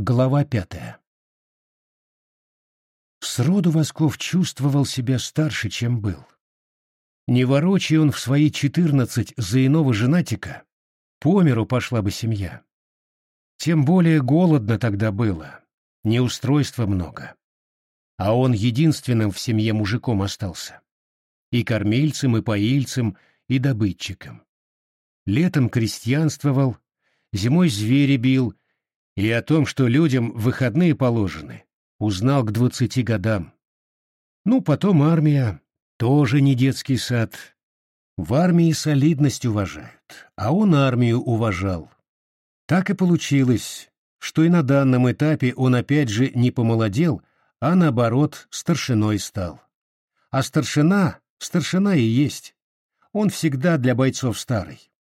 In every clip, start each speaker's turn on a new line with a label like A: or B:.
A: Глава пятая Сроду Восков чувствовал себя старше, чем был. Не ворочай он в свои четырнадцать за иного женатика, по миру пошла бы семья. Тем более голодно тогда было, неустройства много. А он единственным в семье мужиком остался. И кормильцем, и поильцем, и добытчиком. Летом крестьянствовал, зимой звери бил, и о том, что людям выходные положены, узнал к двадцати годам. Ну, потом армия, тоже не детский сад. В армии солидность уважают, а он армию уважал. Так и получилось, что и на данном этапе он опять же не помолодел, а наоборот старшиной стал. А старшина, старшина и есть. Он всегда для бойцов старый.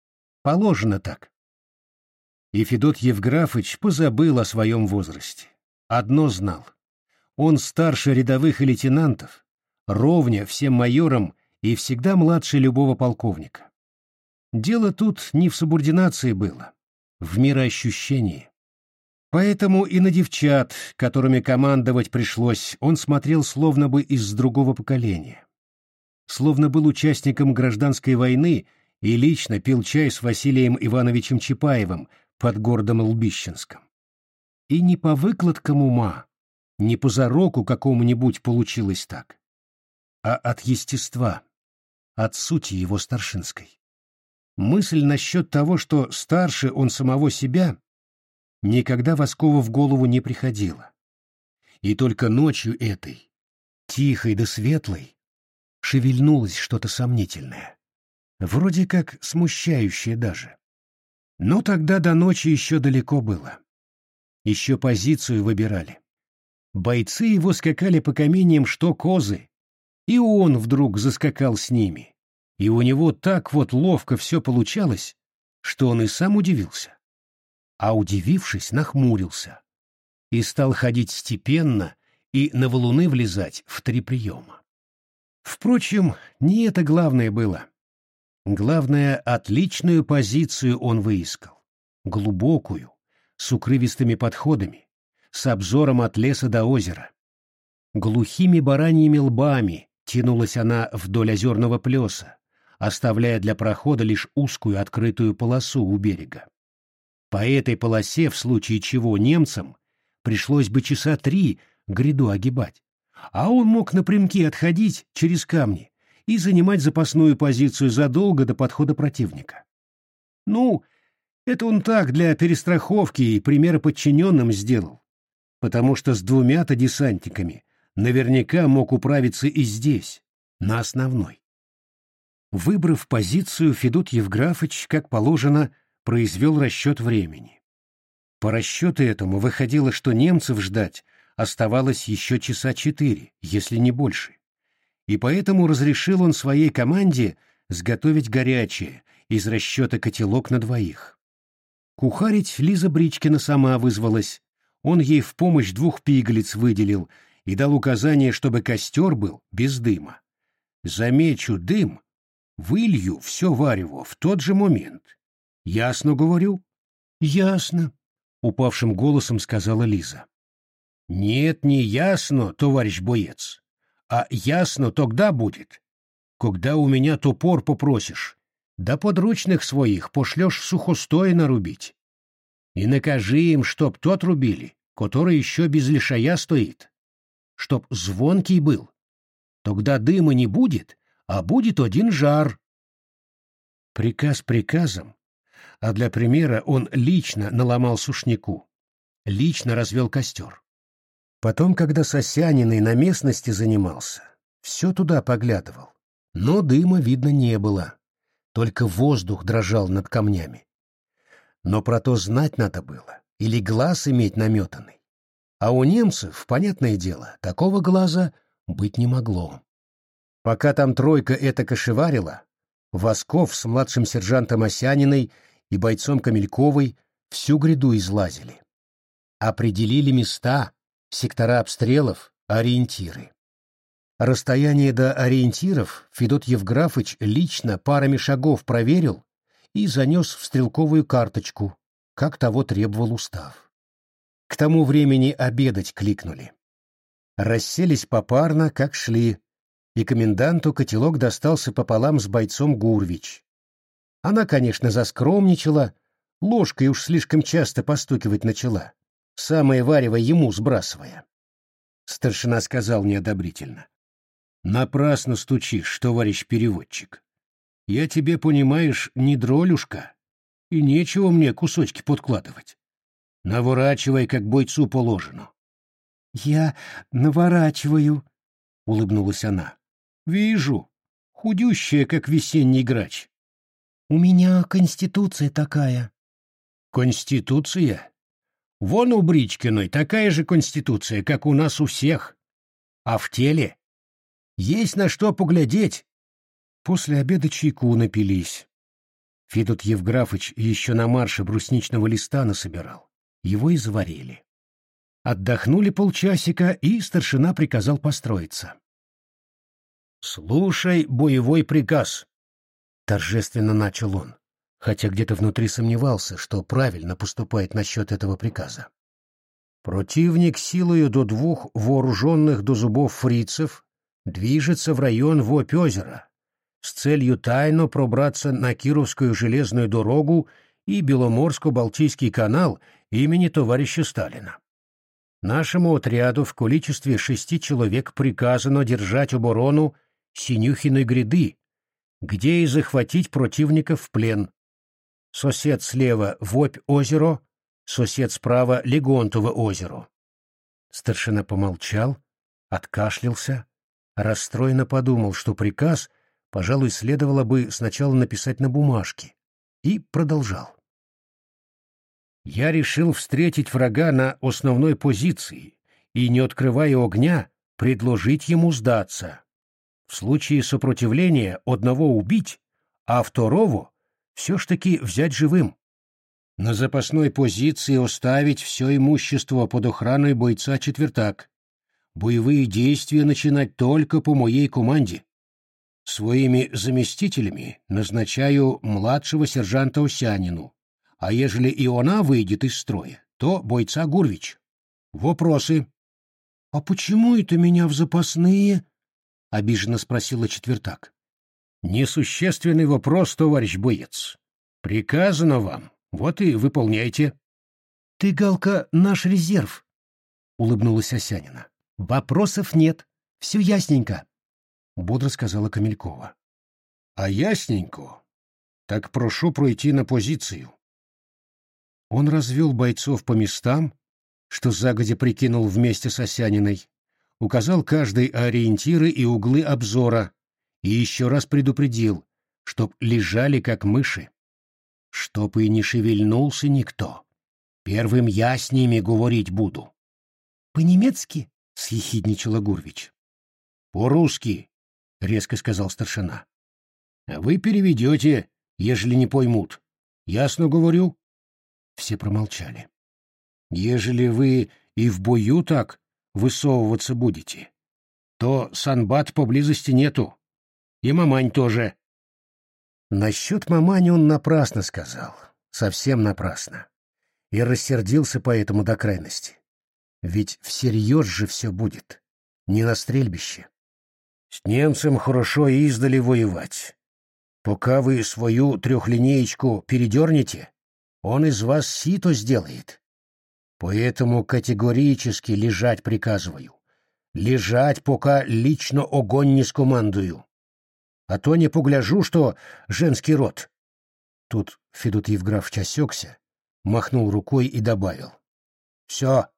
A: Положено так. И Федот Евграфыч позабыл о своем возрасте. Одно знал. Он старше рядовых и лейтенантов, ровня всем майорам и всегда младше любого полковника. Дело тут не в субординации было, в мироощущении. Поэтому и на девчат, которыми командовать пришлось, он смотрел словно бы из другого поколения. Словно был участником гражданской войны и лично пил чай с Василием Ивановичем Чапаевым под городом Лбищенском. И не по выкладкам ума, не по зароку какому-нибудь получилось так, а от естества, от сути его старшинской. Мысль насчет того, что старше он самого себя, никогда Воскову в голову не приходила. И только ночью этой, тихой да светлой, шевельнулось что-то сомнительное вроде как смущающее даже. Но тогда до ночи еще далеко было. Еще позицию выбирали. Бойцы его скакали по каменьям, что козы, и он вдруг заскакал с ними. И у него так вот ловко все получалось, что он и сам удивился. А удивившись, нахмурился и стал ходить степенно и на валуны влезать в три приема. Впрочем, не это главное было. Главное, отличную позицию он выискал. Глубокую, с укрывистыми подходами, с обзором от леса до озера. Глухими бараньими лбами тянулась она вдоль озерного плеса, оставляя для прохода лишь узкую открытую полосу у берега. По этой полосе, в случае чего немцам, пришлось бы часа три гряду огибать, а он мог напрямки отходить через камни, и занимать запасную позицию задолго до подхода противника. Ну, это он так для перестраховки и примера подчиненным сделал, потому что с двумя-то десантниками наверняка мог управиться и здесь, на основной. Выбрав позицию, Федот Евграфович, как положено, произвел расчет времени. По расчету этому выходило, что немцев ждать оставалось еще часа четыре, если не больше и поэтому разрешил он своей команде сготовить горячее из расчета котелок на двоих. Кухарить Лиза Бричкина сама вызвалась, он ей в помощь двух пигалиц выделил и дал указание, чтобы костер был без дыма. Замечу дым, вылью все варево в тот же момент. Ясно говорю? Ясно, упавшим голосом сказала Лиза. Нет, не ясно, товарищ боец а ясно тогда будет, когда у меня топор попросишь, да подручных своих пошлешь сухостой нарубить. И накажи им, чтоб тот рубили, который еще без лишая стоит, чтоб звонкий был. Тогда дыма не будет, а будет один жар. Приказ приказом, а для примера он лично наломал сушняку, лично развел костер. Потом, когда Сосяниной на местности занимался, все туда поглядывал. Но дыма видно не было. Только воздух дрожал над камнями. Но про то знать надо было. Или глаз иметь наметанный. А у немцев, понятное дело, такого глаза быть не могло. Пока там тройка это кошеварила, Восков с младшим сержантом Осяниной и бойцом Камельковой всю гряду излазили. Определили места, сектора обстрелов, ориентиры. Расстояние до ориентиров Федот Евграфыч лично парами шагов проверил и занес в стрелковую карточку, как того требовал устав. К тому времени обедать кликнули. Расселись попарно, как шли, и коменданту котелок достался пополам с бойцом Гурвич. Она, конечно, заскромничала, ложкой уж слишком часто постукивать начала, самое варево ему сбрасывая. Старшина сказал неодобрительно. «Напрасно стучишь, товарищ переводчик. Я тебе, понимаешь, не дролюшка, и нечего мне кусочки подкладывать. Наворачивай, как бойцу положено». «Я наворачиваю», — улыбнулась она. «Вижу. Худющая, как весенний грач». «У меня конституция такая». «Конституция? Вон у Бричкиной такая же конституция, как у нас у всех. А в теле есть на что поглядеть. После обеда чайку напились. Федот Евграфыч еще на марше брусничного листа насобирал. Его и заварили. Отдохнули полчасика, и старшина приказал построиться. «Слушай боевой приказ», — торжественно начал он хотя где-то внутри сомневался, что правильно поступает насчет этого приказа. Противник силою до двух вооруженных до зубов фрицев движется в район Вопь-озера с целью тайно пробраться на Кировскую железную дорогу и Беломорско-Балтийский канал имени товарища Сталина. Нашему отряду в количестве шести человек приказано держать оборону Синюхиной гряды, где и захватить противника в плен, сосед слева — Вопь-озеро, сосед справа — Легонтово озеро. Старшина помолчал, откашлялся, расстроенно подумал, что приказ, пожалуй, следовало бы сначала написать на бумажке, и продолжал. Я решил встретить врага на основной позиции и, не открывая огня, предложить ему сдаться. В случае сопротивления одного убить, а второго все ж таки взять живым. На запасной позиции оставить все имущество под охраной бойца четвертак. Боевые действия начинать только по моей команде. Своими заместителями назначаю младшего сержанта Осянину, а ежели и она выйдет из строя, то бойца Гурвич. Вопросы? — А почему это меня в запасные? — обиженно спросила четвертак. Несущественный вопрос, товарищ боец. Приказано вам, вот и выполняйте. Ты, Галка, наш резерв, улыбнулась Осянина. Вопросов нет, все ясненько, бодро сказала Камелькова. А ясненько? Так прошу пройти на позицию. Он развел бойцов по местам, что загодя прикинул вместе с Осяниной, указал каждой ориентиры и углы обзора, и еще раз предупредил, чтоб лежали как мыши. Чтоб и не шевельнулся никто. Первым я с ними говорить буду. — По-немецки? — съехидничала Гурвич. — По-русски, — резко сказал старшина. — Вы переведете, ежели не поймут. Ясно говорю? Все промолчали. — Ежели вы и в бою так высовываться будете, то санбат поблизости нету. И мамань тоже. Насчет мамани он напрасно сказал. Совсем напрасно. И рассердился поэтому до крайности. Ведь всерьез же все будет. Не на стрельбище. С немцем хорошо издали воевать. Пока вы свою трехлинеечку передернете, он из вас сито сделает. Поэтому категорически лежать приказываю. Лежать, пока лично огонь не скомандую а то не погляжу, что женский род. Тут Федот Евграфович осекся, махнул рукой и добавил. Все,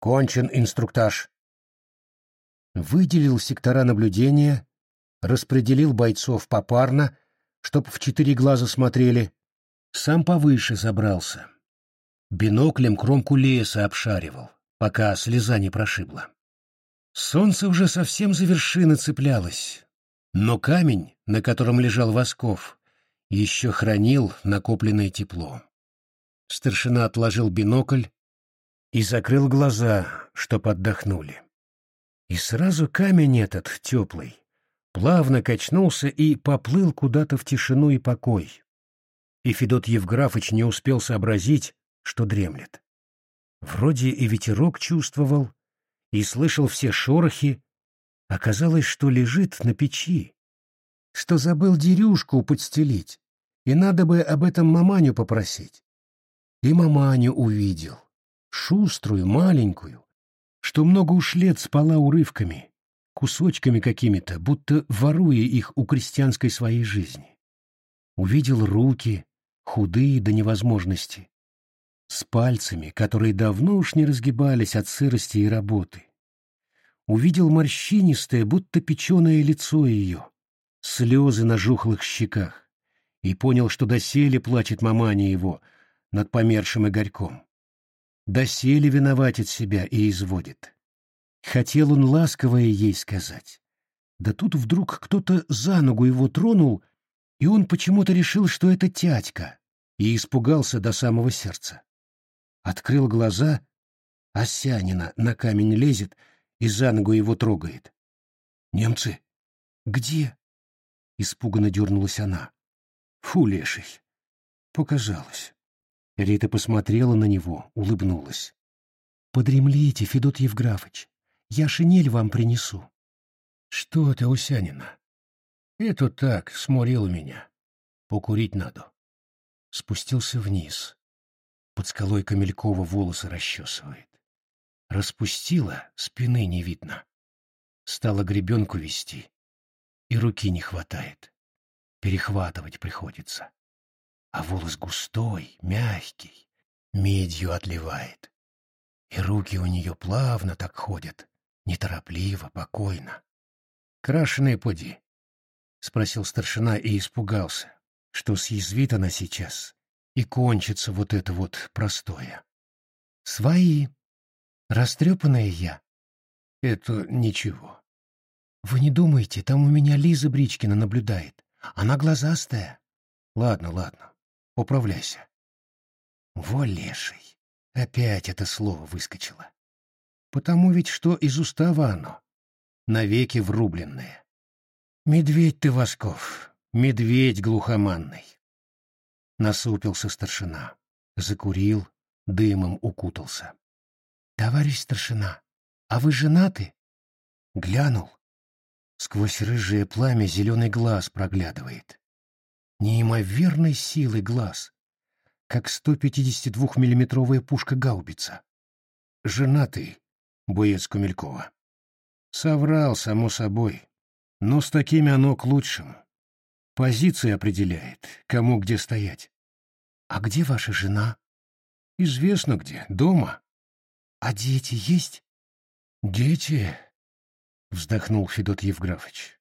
A: кончен инструктаж. Выделил сектора наблюдения, распределил бойцов попарно, чтоб в четыре глаза смотрели, сам повыше забрался. Биноклем кромку леса обшаривал, пока слеза не прошибла. Солнце уже совсем за вершины цеплялось, но камень, на котором лежал Восков, еще хранил накопленное тепло. Старшина отложил бинокль и закрыл глаза, чтоб отдохнули. И сразу камень этот, теплый, плавно качнулся и поплыл куда-то в тишину и покой. И Федот Евграфыч не успел сообразить, что дремлет. Вроде и ветерок чувствовал, и слышал все шорохи. Оказалось, что лежит на печи, что забыл дерюшку подстелить, и надо бы об этом маманю попросить. И маманю увидел, шуструю, маленькую, что много уж лет спала урывками, кусочками какими-то, будто воруя их у крестьянской своей жизни. Увидел руки, худые до невозможности, с пальцами, которые давно уж не разгибались от сырости и работы. Увидел морщинистое, будто печеное лицо ее, слезы на жухлых щеках, и понял, что доселе плачет маманя его над помершим Игорьком. Доселе виноватит себя и изводит. Хотел он ласковое ей сказать. Да тут вдруг кто-то за ногу его тронул, и он почему-то решил, что это тятька, и испугался до самого сердца. Открыл глаза, Осянина на камень лезет и за ногу его трогает. «Немцы? Где?» Испуганно дернулась она. «Фу, леший!» Показалось. Рита посмотрела на него, улыбнулась. «Подремлите, Федот Евграфыч. Я шинель вам принесу». «Что ты, Усянина?» «Это так, сморил меня. Покурить надо». Спустился вниз. Под скалой Камелькова волосы расчесывает. Распустила, спины не видно. Стала гребенку вести. И руки не хватает. Перехватывать приходится. А волос густой, мягкий, медью отливает. И руки у нее плавно так ходят, неторопливо, покойно. «Крашеные поди?» — спросил старшина и испугался, что съязвит она сейчас, и кончится вот это вот простое. «Свои. Растрепанная я». «Это ничего». «Вы не думайте, там у меня Лиза Бричкина наблюдает. Она глазастая». «Ладно, ладно. Управляйся». «Во леший». Опять это слово выскочило. Потому ведь что из устава оно, навеки врубленное. Медведь ты, Восков, медведь глухоманный. Насупился старшина, закурил, дымом укутался. Товарищ старшина, а вы женаты? Глянул. Сквозь рыжее пламя зеленый глаз проглядывает. Неимоверной силы глаз, как 152-миллиметровая пушка-гаубица. Женатый, боец Кумелькова. Соврал, само собой, но с такими оно к лучшему. Позиция определяет, кому где стоять. А где ваша жена? Известно где, дома. А дети есть? Дети? Вздохнул Федот Евграфович.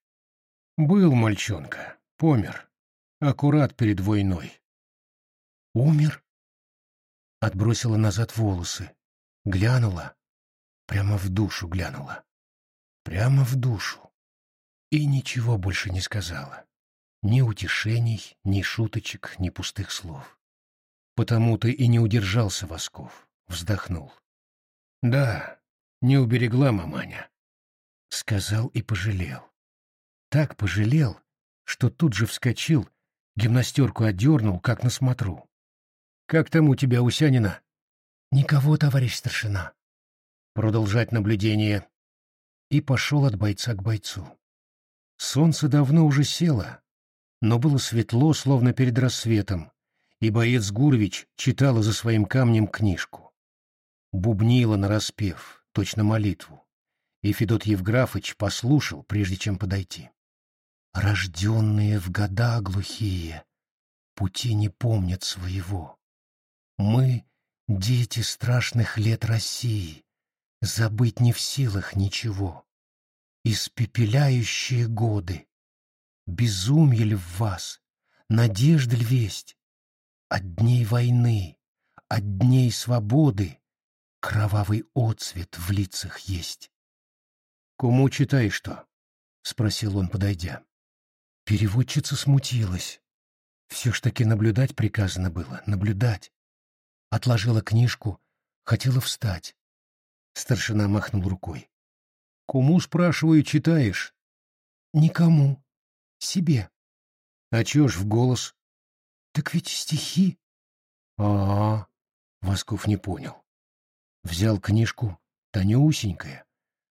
A: Был мальчонка, помер. Аккурат перед войной. Умер? Отбросила назад волосы. Глянула. Прямо в душу глянула. Прямо в душу. И ничего больше не сказала. Ни утешений, ни шуточек, ни пустых слов. Потому-то и не удержался Восков, вздохнул. Да, не уберегла маманя. Сказал и пожалел. Так пожалел, что тут же вскочил, гимнастерку отдернул, как на смотру. «Как там у тебя, Усянина?» «Никого, товарищ старшина». Продолжать наблюдение. И пошел от бойца к бойцу. Солнце давно уже село, но было светло, словно перед рассветом, и боец Гурович читала за своим камнем книжку. Бубнила нараспев, точно молитву, и Федот Евграфыч послушал, прежде чем подойти. «Рожденные в года глухие, пути не помнят своего. Мы — дети страшных лет России, забыть не в силах ничего. Испепеляющие годы, Безумье ли в вас, надежда ли весть? От дней войны, от дней свободы Кровавый отцвет в лицах есть. «Кому читаешь что?» — спросил он, подойдя. Переводчица смутилась. Все ж таки наблюдать приказано было, наблюдать. Отложила книжку, хотела встать. Старшина махнул рукой. «Кому, спрашиваю, читаешь?» «Никому», себе. А чё ж в голос? Так ведь стихи. А, -а, -а Восков не понял. Взял книжку, тонюсенькая,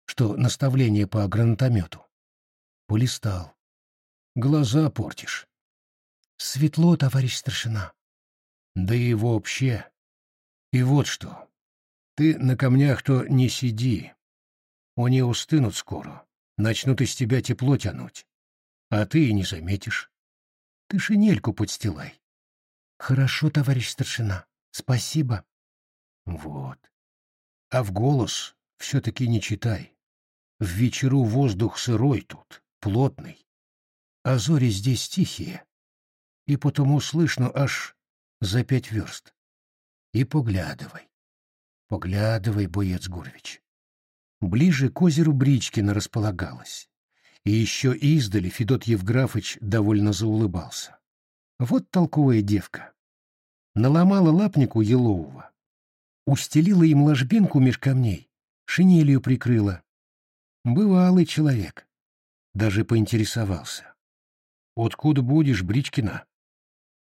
A: что наставление по гранатомету. Полистал. Глаза портишь.
B: Светло, товарищ старшина.
A: Да и вообще. И вот что. Ты на камнях-то не сиди. Они устынут скоро, начнут из тебя тепло тянуть. А ты и не заметишь. Ты шинельку подстилай.
B: Хорошо, товарищ старшина. Спасибо.
A: Вот. А в голос все-таки не читай. В вечеру воздух сырой тут, плотный. А зори здесь тихие. И потому слышно аж за пять верст. И поглядывай. Поглядывай, боец Гурвич. Ближе к озеру Бричкина располагалась. И еще издали Федот Евграфыч довольно заулыбался. Вот толковая девка. Наломала лапнику елового, устелила им ложбинку меж камней, шинелью прикрыла. Бывалый человек. Даже поинтересовался. «Откуда будешь, Бричкина?»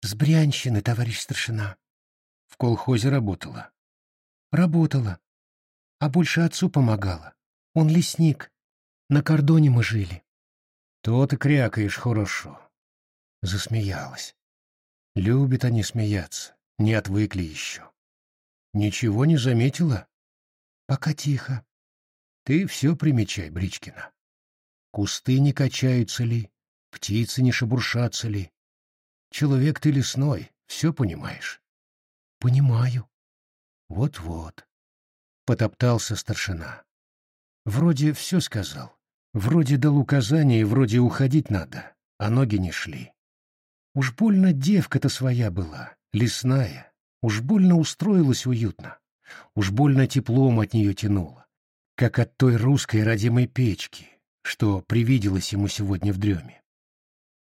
B: «С Брянщины, товарищ старшина».
A: «В колхозе работала?»
B: «Работала. А больше отцу помогала. Он лесник. На кордоне мы жили».
A: «То ты крякаешь хорошо». Засмеялась. Любят они смеяться, не отвыкли еще. Ничего не заметила?
B: Пока тихо.
A: Ты все примечай, Бричкина. Кусты не качаются ли, птицы не шебуршатся ли. Человек ты лесной, все понимаешь.
B: Понимаю.
A: Вот-вот. Потоптался старшина. Вроде все сказал. Вроде дал указания, вроде уходить надо, а ноги не шли. Уж больно девка-то своя была, лесная. Уж больно устроилась уютно. Уж больно теплом от нее тянуло как от той русской родимой печки, что привиделось ему сегодня в дреме.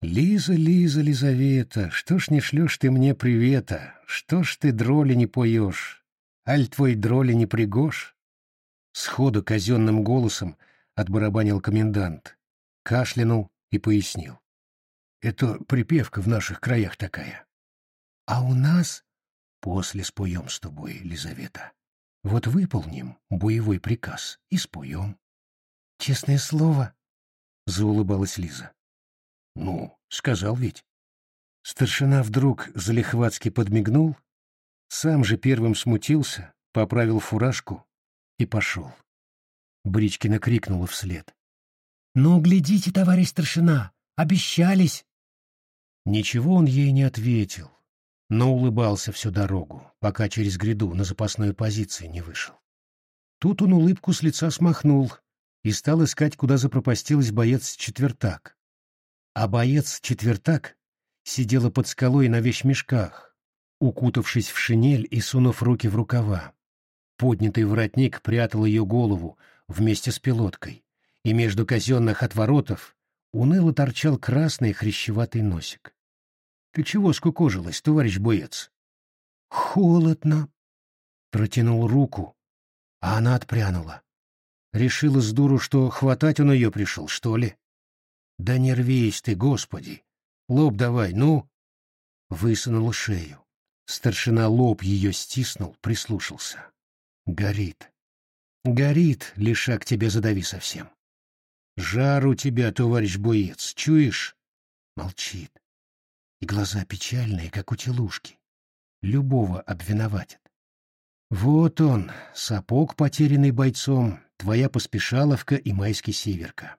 A: «Лиза, Лиза, Лизавета, что ж не шлешь ты мне привета? Что ж ты дроли не поешь? Аль твой дроли не пригож?» Сходу казенным голосом отбарабанил комендант, кашлянул и пояснил. «Это припевка в наших краях такая. А у нас...» «После споем с тобой, Лизавета». Вот выполним боевой приказ и споем.
B: — Честное слово?
A: — заулыбалась Лиза. — Ну, сказал ведь. Старшина вдруг залихватски подмигнул, сам же первым смутился, поправил фуражку и пошел. Бричкина крикнула вслед.
B: — Ну, глядите, товарищ старшина, обещались!
A: Ничего он ей не ответил, но улыбался всю дорогу, пока через гряду на запасной позиции не вышел. Тут он улыбку с лица смахнул и стал искать, куда запропастилась боец-четвертак. А боец-четвертак сидела под скалой на вещмешках, укутавшись в шинель и сунув руки в рукава. Поднятый воротник прятал ее голову вместе с пилоткой, и между казенных отворотов уныло торчал красный хрящеватый носик. Ты чего скукожилась, товарищ боец?
B: Холодно.
A: Протянул руку, а она отпрянула. Решила с дуру, что хватать он ее пришел, что ли? Да не рвись ты, господи! Лоб давай, ну! Высунула шею. Старшина лоб ее стиснул, прислушался. Горит. Горит, лишак тебе задави совсем. Жар у тебя, товарищ боец, чуешь? Молчит и глаза печальные, как у телушки. Любого обвиноватят. Вот он, сапог, потерянный бойцом, твоя поспешаловка и майский северка.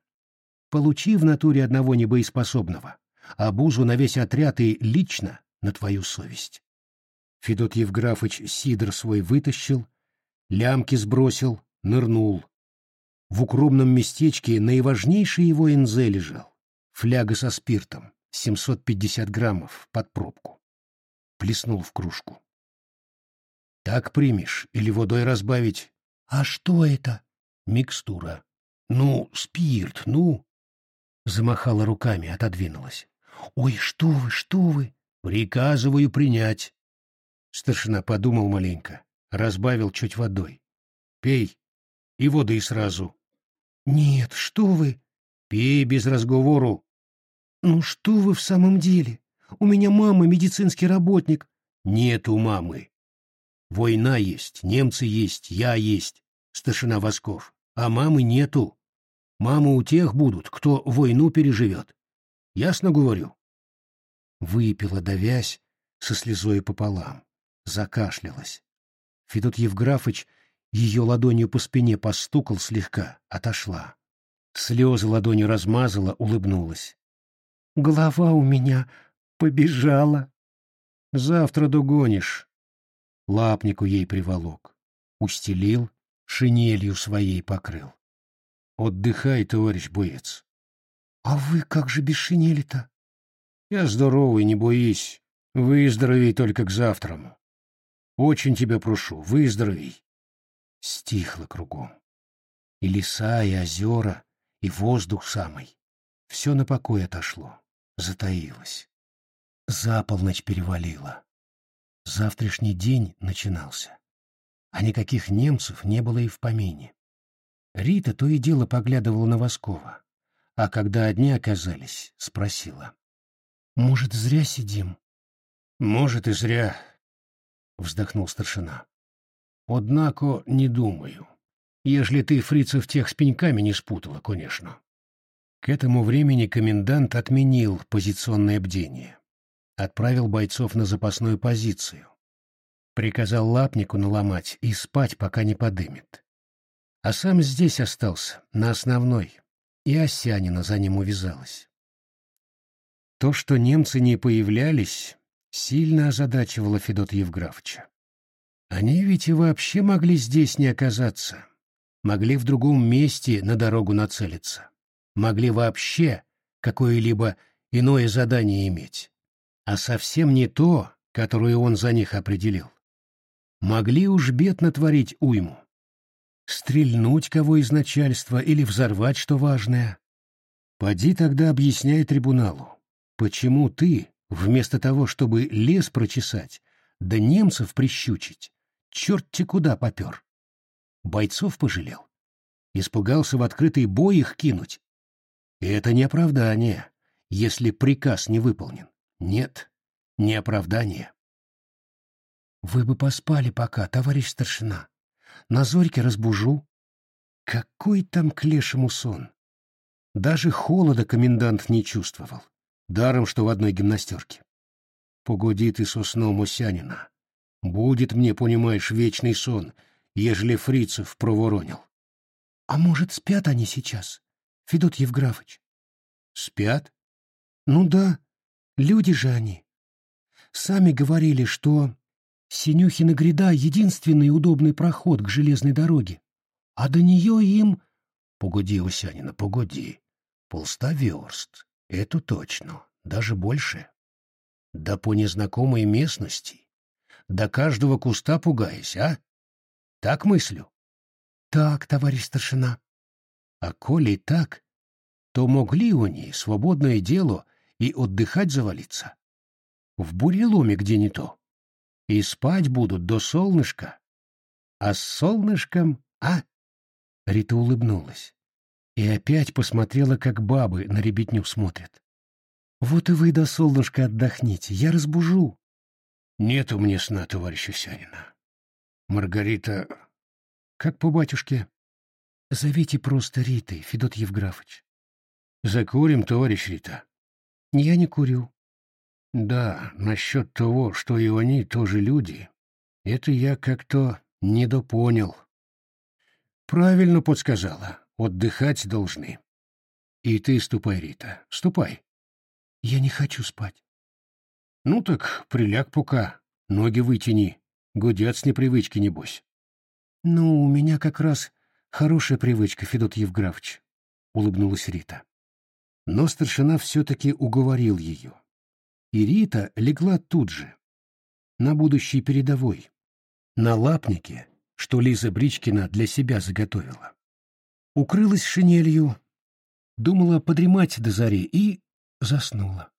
A: Получи в натуре одного небоеспособного, а бузу на весь отряд и лично на твою совесть. Федот Евграфыч сидр свой вытащил, лямки сбросил, нырнул. В укромном местечке наиважнейший его НЗ лежал, фляга со спиртом, 750 граммов под пробку. Плеснул в кружку. Так примешь или водой разбавить?
B: А что это?
A: Микстура. Ну, спирт, ну. Замахала руками, отодвинулась. Ой, что вы, что вы? Приказываю принять. Старшина подумал маленько, разбавил чуть водой. Пей. И воды сразу.
B: Нет, что вы?
A: Пей без разговору.
B: «Ну что вы в самом деле? У меня мама медицинский работник».
A: «Нет у мамы». Война есть, немцы есть, я есть, старшина Восков, а мамы нету. Мамы у тех будут, кто войну переживет. Ясно говорю?» Выпила, давясь, со слезой пополам. Закашлялась. Федот Евграфыч ее ладонью по спине постукал слегка, отошла. Слезы ладонью размазала, улыбнулась. «Голова у меня побежала». «Завтра догонишь». Лапнику ей приволок. Устелил, шинелью своей покрыл. «Отдыхай, товарищ боец».
B: «А вы как же без шинели-то?»
A: «Я здоровый, не боись. Выздоровей только к завтраму. Очень тебя прошу, выздоровей». Стихло кругом. И леса, и озера, и воздух самый. Все на покой отошло, затаилось. За полночь перевалило. Завтрашний день начинался. А никаких немцев не было и в помине. Рита то и дело поглядывала на Воскова, а когда одни оказались, спросила. «Может, зря сидим?» «Может, и зря», — вздохнул старшина. «Однако не думаю, ежели ты фрицев тех с пеньками не спутала, конечно». К этому времени комендант отменил позиционное бдение, отправил бойцов на запасную позицию, приказал лапнику наломать и спать, пока не подымет. А сам здесь остался, на основной, и Осянина за ним увязалась. То, что немцы не появлялись, сильно озадачивало Федота Евграфовича. Они ведь и вообще могли здесь не оказаться, могли в другом месте на дорогу нацелиться, могли вообще какое-либо иное задание иметь, а совсем не то, которое он за них определил. Могли уж бед натворить уйму, стрельнуть кого из начальства или взорвать что важное. Поди тогда объясняй трибуналу, почему ты, вместо того, чтобы лес прочесать, да немцев прищучить, черт-те куда попер. Бойцов пожалел. Испугался в открытый бой их кинуть. Это не оправдание, если приказ не выполнен. Нет, не оправдание. Вы бы поспали пока, товарищ старшина. На зорьке разбужу. Какой там к лешему сон? Даже холода комендант не чувствовал. Даром, что в одной гимнастерке. Погоди ты со сном Осянина. Будет мне, понимаешь, вечный сон, ежели фрицев проворонил.
B: А может, спят они сейчас, Федот Евграфович?
A: Спят?
B: Ну да, люди же они. Сами говорили, что Синюхина гряда — единственный удобный проход к железной дороге. А до нее им...
A: Погоди, Усянина, погоди. Полста верст. Это точно. Даже больше. Да по незнакомой местности. До каждого куста пугаясь, а? Так мыслю?
B: Так, товарищ старшина.
A: А коли так, то могли они свободное дело и отдыхать завалиться. В буреломе где не то и спать будут до солнышка. А с солнышком, а? Рита улыбнулась и опять посмотрела, как бабы на ребятню смотрят.
B: Вот и вы до солнышка отдохните, я разбужу.
A: Нет у меня сна, товарищ Усянина. Маргарита... Как по батюшке?
B: Зовите просто Ритой, Федот Евграфович.
A: Закурим, товарищ Рита.
B: Я не курю.
A: Да, насчет того, что и они тоже люди, это я как-то недопонял. Правильно подсказала, отдыхать должны. И ты ступай, Рита, ступай.
B: Я не хочу спать.
A: Ну так приляг пока, ноги вытяни, гудят с непривычки, небось.
B: Ну, у меня как раз хорошая привычка, Федот Евграфович, — улыбнулась Рита.
A: Но старшина все-таки уговорил ее и Рита легла тут же, на будущей передовой, на лапнике, что Лиза Бричкина для себя заготовила. Укрылась шинелью, думала подремать до зари и заснула.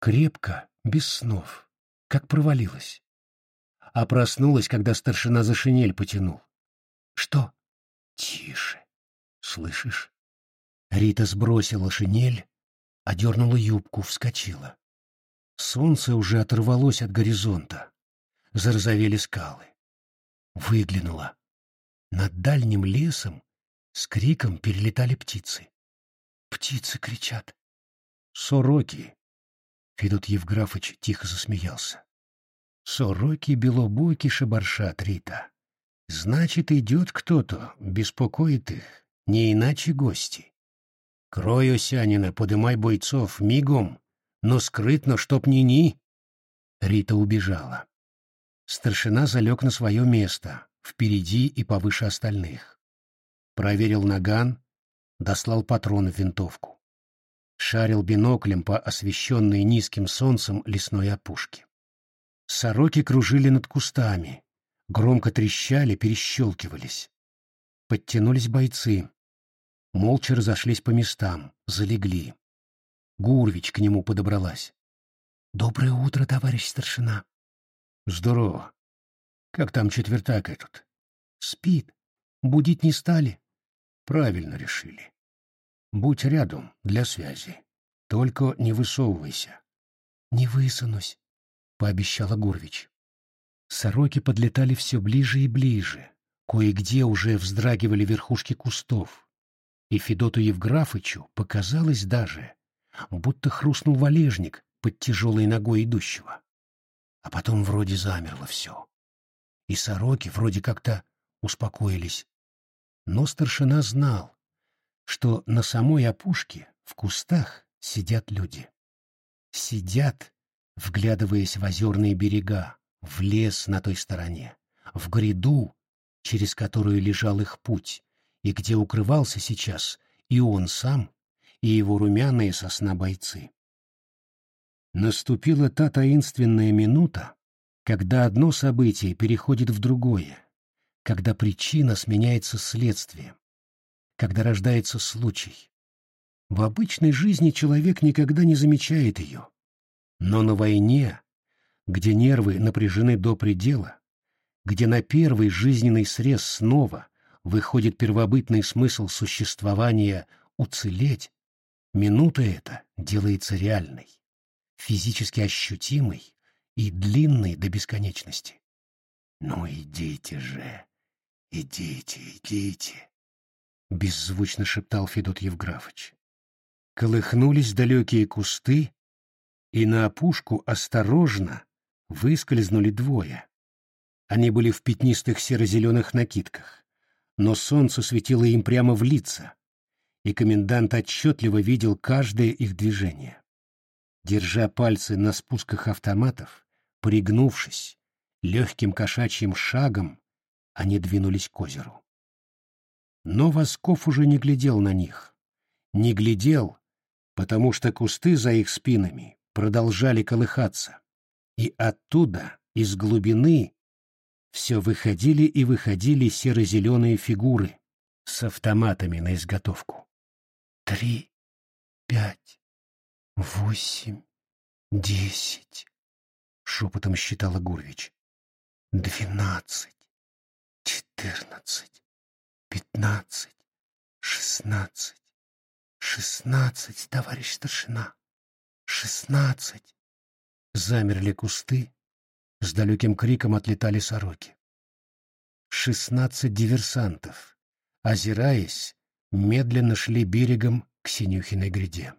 A: Крепко, без снов, как провалилась. А проснулась, когда старшина за шинель потянул. «Что?» «Тише. Слышишь?» Рита сбросила шинель, одернула юбку, вскочила. Солнце уже оторвалось от горизонта. Зарозовели скалы.
B: Выглянула. Над дальним лесом с криком перелетали птицы. Птицы кричат.
A: «Сороки!» Федот Евграфыч тихо засмеялся. «Сороки белобойки шабаршат, Рита. Значит, идет кто-то, беспокоит их, не иначе гости. Крой Осянина, подымай бойцов, мигом, но скрытно, чтоб ни-ни!» Рита убежала. Старшина залег на свое место, впереди и повыше остальных. Проверил наган, дослал патроны в винтовку. Шарил биноклем по освещенной низким солнцем лесной опушке. Сороки кружили над кустами, громко трещали, перещелкивались. Подтянулись бойцы. Молча разошлись по местам, залегли. Гурвич к нему подобралась.
B: «Доброе утро, товарищ старшина».
A: «Здорово. Как там четвертак этот?»
B: «Спит. Будить не стали».
A: «Правильно решили. Будь рядом для связи. Только не высовывайся».
B: «Не высунусь», — пообещала Гурвич. Сороки подлетали все ближе и ближе. Кое-где уже вздрагивали верхушки кустов. И Федоту Евграфычу показалось даже, будто хрустнул валежник под тяжелой ногой идущего. А потом вроде замерло все. И сороки вроде как-то успокоились. Но старшина знал, что на самой опушке, в кустах, сидят люди. Сидят, вглядываясь в озерные берега, в лес на той стороне, в гряду, через которую лежал их путь, и где укрывался сейчас и он сам, и его румяные сосна бойцы. Наступила та таинственная минута, когда одно событие переходит в другое, когда причина сменяется следствием, когда рождается случай. В обычной жизни человек никогда не замечает ее. Но на войне, где нервы напряжены до предела, где на первый жизненный срез снова выходит первобытный смысл существования уцелеть, минута эта делается реальной физически ощутимый и длинный до бесконечности. «Ну идите же, идите, идите!» — беззвучно шептал Федот Евграфович. Колыхнулись далекие кусты, и на опушку осторожно выскользнули двое. Они были в пятнистых серо-зеленых накидках, но солнце светило им прямо в лица, и комендант отчетливо видел каждое их движение. Держа пальцы на спусках автоматов, пригнувшись, легким кошачьим шагом, они двинулись к озеру. Но Восков уже не глядел на них. Не глядел, потому что кусты за их спинами продолжали колыхаться. И оттуда, из глубины, все выходили и выходили серо-зеленые фигуры с автоматами на изготовку. Три, пять, Восемь, десять, шепотом считала Гурвич. Двенадцать, четырнадцать, пятнадцать, шестнадцать, шестнадцать, товарищ старшина, шестнадцать. Замерли кусты, с далеким криком отлетали сороки. Шестнадцать диверсантов, озираясь, медленно шли берегом к Синюхиной гряде.